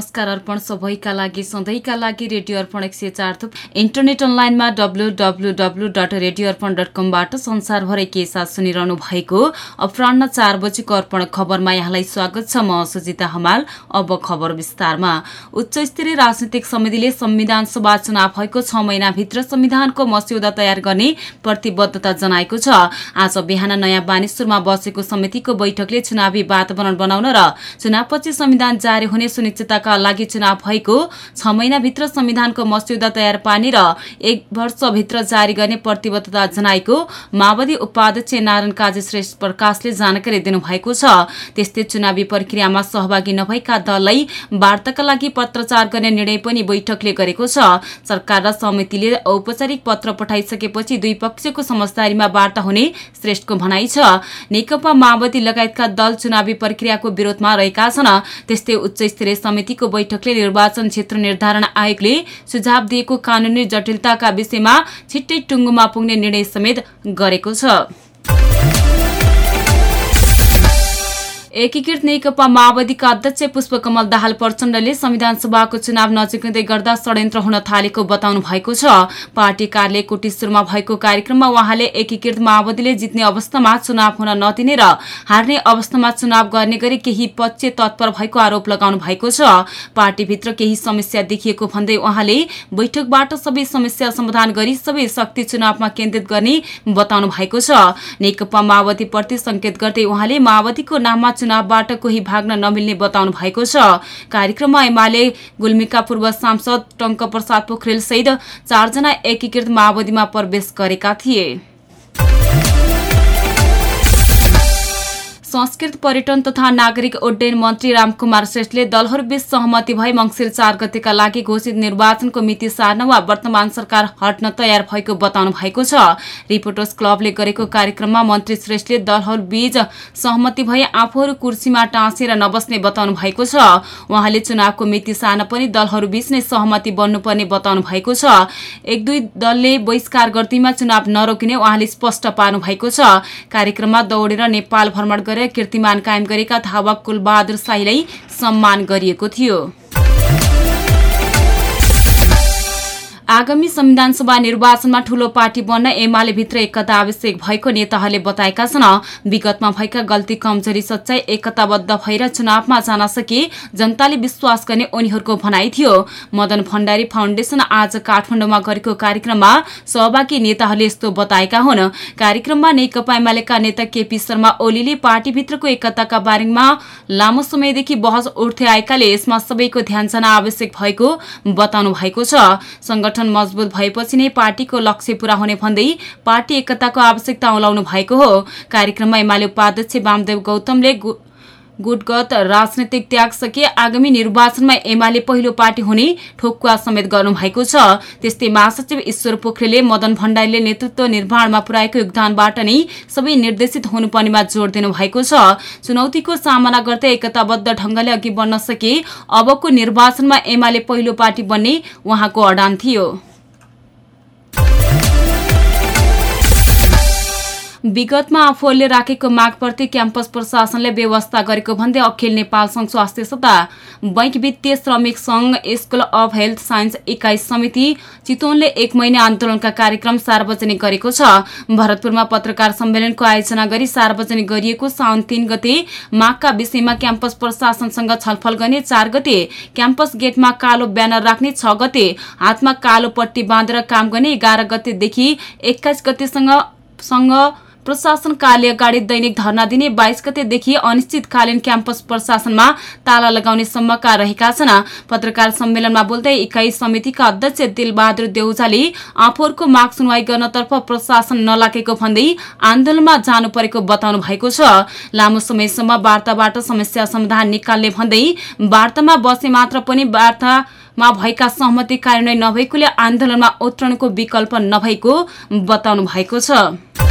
नमस्कार अर्पण सबैका लागि सधैँका लागि रेडियो अर्पण एक सय चार थुप। इन्टरनेट अनलाइनमा W W W dot radio Arpan dot कमबाट संसारभरै के साथ सुनिरहनु भएको अपरान्न चार बजीको अर्पण खबरमा यहाँलाई स्वागत छ म सुजिता हमाल अब खबर विस्तारमा। उच्च स्तरीय राजनीतिक समितिले संविधान सभा चुनाव भएको छ महिनाभित्र संविधानको मस्यौदा तयार गर्ने प्रतिबद्धता जनाएको छ। आज बिहान नयाँ बानेश्वरमा बसेको समितिको बैठकले चुनावी वातावरण बनाउन र चुनावपछि संविधान जारी हुने सुनिश्चित सुरक्षितताका लागि चुनाव भएको छ महिनाभित्र संविधानको मस्यौदा तयार पार्ने र एक वर्षभित्र जारी गर्ने प्रतिबद्धता जनाएको माओवादी उपाध्यक्ष नारायण काजी श्रेष्ठ प्रकाशले जानकारी दिनुभएको छ। त्यस्तै चुनावी प्रक्रियामा सहभागी नभएका दललाई वार्ताका लागि पत्रचार गर्ने निर्णय पनि बैठकले गरेको छ। सरकार र समितिले औपचारिक पत्र पठाइसकेपछि दुई पक्षको समझदारीमा वार्ता हुने श्रेष्ठको भनाइ छ। नेकपा माओवादी लगायतका दल चुनावी प्रक्रियाको विरोधमा रहेका छन्। त्यस्तै उच्च स्तरीय समितिको बैठकले निर्वाचन क्षेत्र निर्धारण आयोगले सुझाव दिएको कानूनी जटिलताका विषयमा छिट्टै टुङ्गोमा पुग्ने निर्णय समेत गरेको छ। एकीकृत नेकपा माओवादीका अध्यक्ष पुष्पकमल दाहाल प्रचण्डले संविधान सभाको चुनाव नजिकै गर्दा षड्यन्त्र हुन थालेको बताउनु भएको छ। पार्टी कार्यालय कोटेश्वरमा भएको कार्यक्रममा उहाँले एकीकृत माओवादीले जित्ने अवस्थामा चुनाव हुन नदिने र हार्ने अवस्थामा चुनाव गर्ने गरी केही पक्ष तत्पर भएको आरोप लगाउनु भएको छ। पार्टीभित्र केही समस्या देखिएको भन्दै उहाँले बैठकबाट सबै समस्या समाधान गरी सबै शक्ति चुनावमा केन्द्रित गर्ने बताउनु भएको छ। नेकपा माओवादीप्रति संकेत गर्दै उहाँले माओवादीको नाममा चुनावबाट कोही भाग्न नमिल्ने बताउनु भएको छ। कार्यक्रममा एमाले गुल्मीका पूर्व सांसद टङ्क प्रसाद पोखरेल सहित चारजना एकीकृत माओवादीमा प्रवेश गरेका थिए। संस्कृत पर्यटन तथा नागरिक उड्डयन मन्त्री रामकुमार श्रेष्ठले दलहरूबीच सहमति भई मङ्सिर चार गतेका लागि घोषित निर्वाचनको मिति सार्न वा वर्तमान सरकार हट्न तयार भएको बताउनु भएको छ। रिपोर्टर्स क्लबले गरेको कार्यक्रममा मन्त्री श्रेष्ठले दलहरूबीच सहमति भई आफूहरू कुर्सीमा टाँसेर नबस्ने बताउनु भएको छ। उहाँले चुनावको मिति सार्न पनि दलहरूबीच नै सहमति बन्नुपर्ने बताउनु भएको छ। एक दुई दलले बहिष्कार गर्दैमा चुनाव नरोकिने उहाँले स्पष्ट पार्नु भएको छ। कार्यक्रममा दौडेर नेपाल भ्रमण गरेर कीर्तिमान कायम गरेका धावक कुलबहादुर शाहीलाई सम्मान गरिएको थियो। आगामी संविधान सभा निर्वाचनमा ठूलो पार्टी बन्न एमाले भित्र एकता आवश्यक भएको नेताहरूले बताएका छन्। विगतमा भएका गल्ती कमजोरी सच्चाई एकताबद्ध भएर चुनावमा जान सके जनताले विश्वास गर्ने उनीहरूको भनाइ थियो। मदन भण्डारी फाउन्डेशन आज काठमाडौँमा गरेको कार्यक्रममा सहभागी नेताहरूले यस्तो बताएका हुन्। कार्यक्रममा नेकपा एमालेका नेता केपी शर्मा ओलीले पार्टीभित्रको एकताका बारेमा लामो समयदेखि बहस उठ्दै आएकाले यसमा सबैको ध्यान जान आवश्यक भएको बताउनु भएको छ संगठन मजबुत भएपछि नै पार्टीको लक्ष्य पूरा हुने भन्दै पार्टी एकताको आवश्यकता औलाउनु भएको हो। कार्यक्रममा एमाले उपाध्यक्ष वामदेव गौतमले गुटगत राजनैतिक त्याग सके आगामी निर्वाचनमा एमाले पहिलो पार्टी हुने ठोकुवा समेत गर्नुभएको छ। त्यस्तै महासचिव ईश्वर पोखरेलले मदन भण्डारीले नेतृत्व निर्माणमा पुर्याएको योगदानबाट नै सबै निर्देशित हुनुपर्नेमा जोड़ दिनुभएको छ। चुनौतीको सामना गर्दै एकताबद्ध ढंगले अघि बढ्न सके। अबको निर्वाचनमा एमाले पहिलो पार्टी बन्ने उहाँको अडान थियो। विगतमा आफूहरूले राखेको मागप्रति क्याम्पस प्रशासनले व्यवस्था गरेको भन्दै अखिल नेपाल संघ स्वास्थ्य तथा बैङ्क वित्तीय श्रमिक संघ स्कुल अफ हेल्थ साइन्स इकाइ समिति चितवनले एक महिने आन्दोलनका कार्यक्रम सार्वजनिक गरेको छ। भरतपुरमा पत्रकार सम्मेलनको आयोजना गरी सार्वजनिक गरिएको साउन तीन गते मागका विषयमा क्याम्पस प्रशासनसँग छलफल गर्ने चार गते क्याम्पस गेटमा कालो ब्यानर राख्ने छ गते हातमा कालो पट्टी बाँधेर काम गर्ने एघार गतेदेखि एक्काइस गतेसँग सँग प्रशासन कार्य अगाडि दैनिक धरना दिने बाइस गतेदेखि अनिश्चितकालीन क्याम्पस प्रशासनमा ताला लगाउने सम्मका रहेका छन्। पत्रकार सम्मेलनमा बोल्दै इकाइ समितिका अध्यक्ष दिलबहादुर देउजाले आफूहरूको माग सुनवाई गर्नतर्फ प्रशासन नलागेको भन्दै आन्दोलनमा जानु परेको बताउनु भएको छ। लामो समयसम्म वार्ताबाट समस्या समाधान निकाल्ने भन्दै वार्तामा बसे मात्र पनि वार्तामा भएका सहमति कार्यान्वयन नभएकोले आन्दोलनमा उत्रनको विकल्प नभएको बताउनु भएको छ।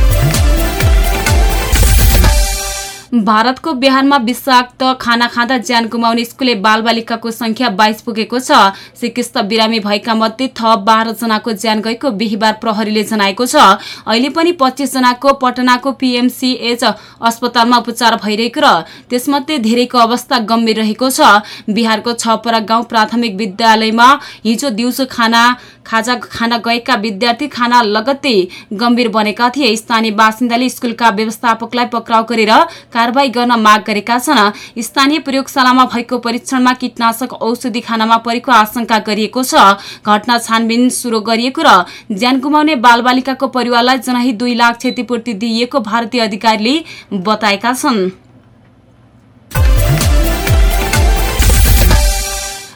भारतको बिहारमा विषाक्त खाना खाँदा ज्यान गुमाउने स्कुले बालबालिकाको संख्या बाइस पुगेको छ। सिकिस्त बिरामी भएका मध्ये थप बाह्रजनाको ज्यान गएको बिहिबार प्रहरीले जनाएको छ। अहिले पनि पच्चिसजनाको पटनाको पीएमसीएच अस्पतालमा उपचार भइरहेको र त्यसमध्ये धेरैको अवस्था गम्भीर रहेको छ। बिहारको छपरा गाउँ प्राथमिक विद्यालयमा हिजो दिउँसो खाना खाजा खाना गएका विद्यार्थी खाना लगत्तै गम्भीर बनेका थिए। स्थानीय बासिन्दाले स्कुलका व्यवस्थापकलाई पक्राउ गरेर कारवाही गर्न माग गरेका छन्। स्थानीय प्रयोगशालामा भएको परीक्षणमा कीटनाशक औषधि खानामा परेको आशंका गरिएको छ। घटना छानबिन शुरू गरिएको र ज्यान गुमाउने बालबालिकाको परिवारलाई जनाही दुई लाख क्षतिपूर्ति दिइएको भारतीय अधिकारीले बताएका छन्।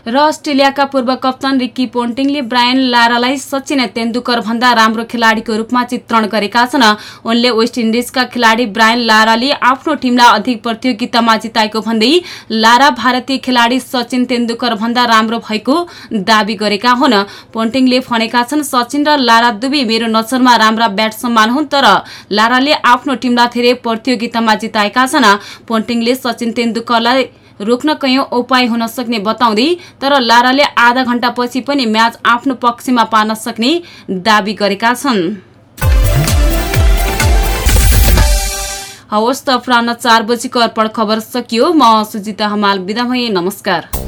र अस्ट्रेलियाका पूर्व कप्तान रिक्की पोन्टिङले ब्रायन लारालाई सचिन तेन्दुकर भन्दा राम्रो खेलाडीको रूपमा चित्रण गरेका छन्। उनले वेस्ट इन्डिजका खेलाडी ब्रायन लाराले आफ्नो टिमलाई अधिक प्रतियोगितामा जिताएको भन्दै लारा भारतीय खेलाडी सचिन तेन्दुकर भन्दा राम्रो भएको दावी गरेका हुन्। पोन्टिङले भनेका छन् सचिन र लारा दुवै मेरो नजरमा राम्रा ब्याट्सम्यान हुन् तर लाराले आफ्नो टिमलाई धेरै प्रतियोगितामा जिताएका छन्। पोन्टिङले सचिन तेन्दुकरलाई रोक्न कैयौं उपाय हुन सक्ने बताउँदै तर लाराले आधा घण्टापछि पनि म्याच आफ्नो पक्षमा पार्न सक्ने दावी गरेका छन्। हवस् त अपरान्न चार बजीको अर्पण खबर सकियो। म सुजिता हमाल बिदा भए नमस्कार।